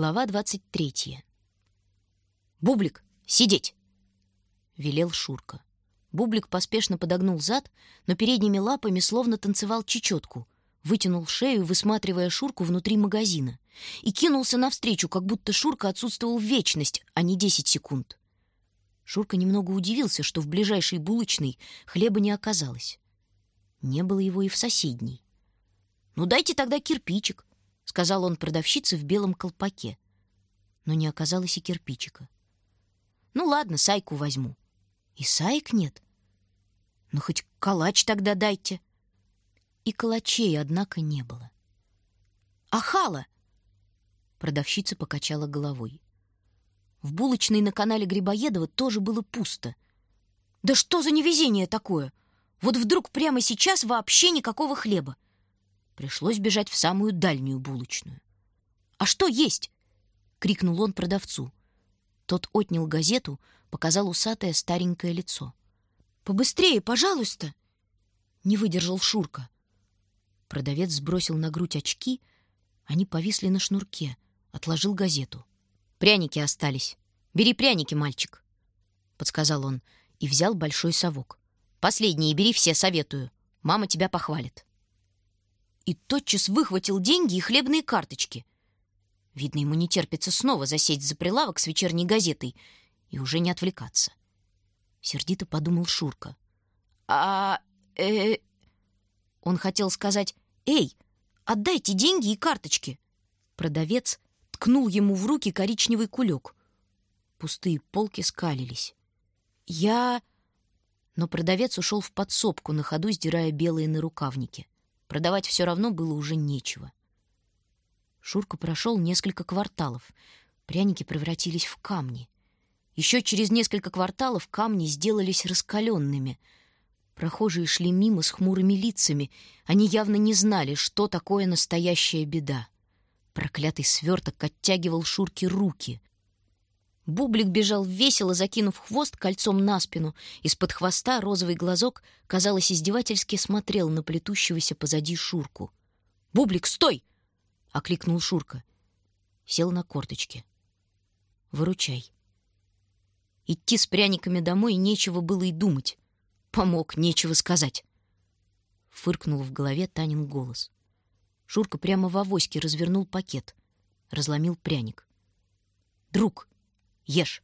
Глава двадцать третья. «Бублик, сидеть!» — велел Шурка. Бублик поспешно подогнул зад, но передними лапами словно танцевал чечетку, вытянул шею, высматривая Шурку внутри магазина, и кинулся навстречу, как будто Шурка отсутствовал вечность, а не десять секунд. Шурка немного удивился, что в ближайшей булочной хлеба не оказалось. Не было его и в соседней. «Ну, дайте тогда кирпичик», — сказал он продавщице в белом колпаке. Но не оказалось и кирпичика. «Ну ладно, сайку возьму». «И саек нет?» «Ну хоть калач тогда дайте». И калачей, однако, не было. «Ахала!» Продавщица покачала головой. В булочной на канале Грибоедова тоже было пусто. «Да что за невезение такое? Вот вдруг прямо сейчас вообще никакого хлеба!» Пришлось бежать в самую дальнюю булочную. «А что есть?» — крикнул он продавцу. Тот отнял газету, показал усатое старенькое лицо. «Побыстрее, пожалуйста!» — не выдержал Шурка. Продавец сбросил на грудь очки, они повисли на шнурке, отложил газету. «Пряники остались. Бери пряники, мальчик!» — подсказал он и взял большой совок. «Последние бери все, советую. Мама тебя похвалит» и тотчас выхватил деньги и хлебные карточки. Видно, ему не терпится снова засесть за прилавок с вечерней газетой и уже не отвлекаться. Сердито подумал Шурка. «А... э...» Он хотел сказать «Эй, отдайте деньги и карточки!» Продавец ткнул ему в руки коричневый кулек. Пустые полки скалились. «Я...» Но продавец ушел в подсобку, на ходу сдирая белые нарукавники. Продавать все равно было уже нечего. Шурка прошел несколько кварталов. Пряники превратились в камни. Еще через несколько кварталов камни сделались раскаленными. Прохожие шли мимо с хмурыми лицами. Они явно не знали, что такое настоящая беда. Проклятый сверток оттягивал Шурке руки. Бублик бежал весело, закинув хвост кольцом на спину. Из-под хвоста розовый глазок, казалось, издевательски смотрел на плетущегося позади Шурку. «Бублик, стой!» — окликнул Шурка. Сел на корточки. «Выручай». Идти с пряниками домой нечего было и думать. Помог, нечего сказать. Фыркнул в голове Танин голос. Шурка прямо в авоське развернул пакет. Разломил пряник. «Друг!» Ешь!»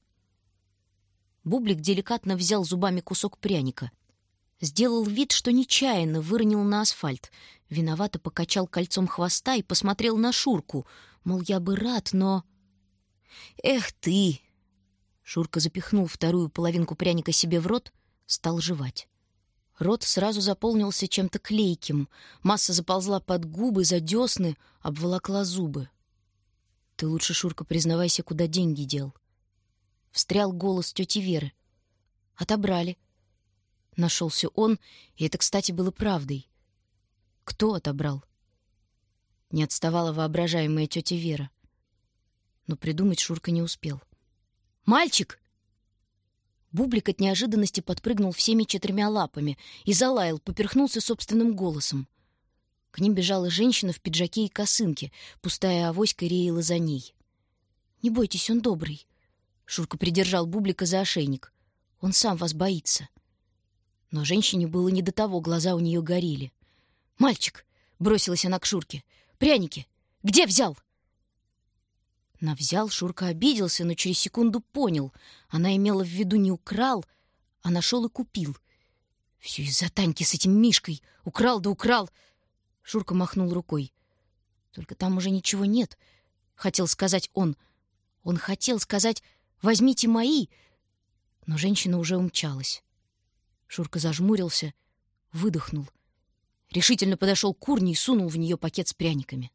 Бублик деликатно взял зубами кусок пряника. Сделал вид, что нечаянно выронил на асфальт. Виновато покачал кольцом хвоста и посмотрел на Шурку. Мол, я бы рад, но... «Эх ты!» Шурка запихнул вторую половинку пряника себе в рот, стал жевать. Рот сразу заполнился чем-то клейким. Масса заползла под губы, за десны, обволокла зубы. «Ты лучше, Шурка, признавайся, куда деньги дел», встрял голос тети Веры. Отобрали. Нашелся он, и это, кстати, было правдой. Кто отобрал? Не отставала воображаемая тетя Вера. Но придумать Шурка не успел. «Мальчик!» Бублик от неожиданности подпрыгнул всеми четырьмя лапами и залаял, поперхнулся собственным голосом. К ним бежала женщина в пиджаке и косынке, пустая авоська реяла за ней. «Не бойтесь, он добрый», Шурка придержал Бублика за ошейник. Он сам вас боится. Но женщине было не до того, глаза у нее горели. «Мальчик!» — бросилась она к Шурке. «Пряники! Где взял?» На взял Шурка обиделся, но через секунду понял. Она имела в виду не украл, а нашел и купил. Все из-за Таньки с этим Мишкой. Украл да украл. Шурка махнул рукой. Только там уже ничего нет, хотел сказать он. Он хотел сказать Возьмите мои!» Но женщина уже умчалась. Шурка зажмурился, выдохнул. Решительно подошел к урне и сунул в нее пакет с пряниками.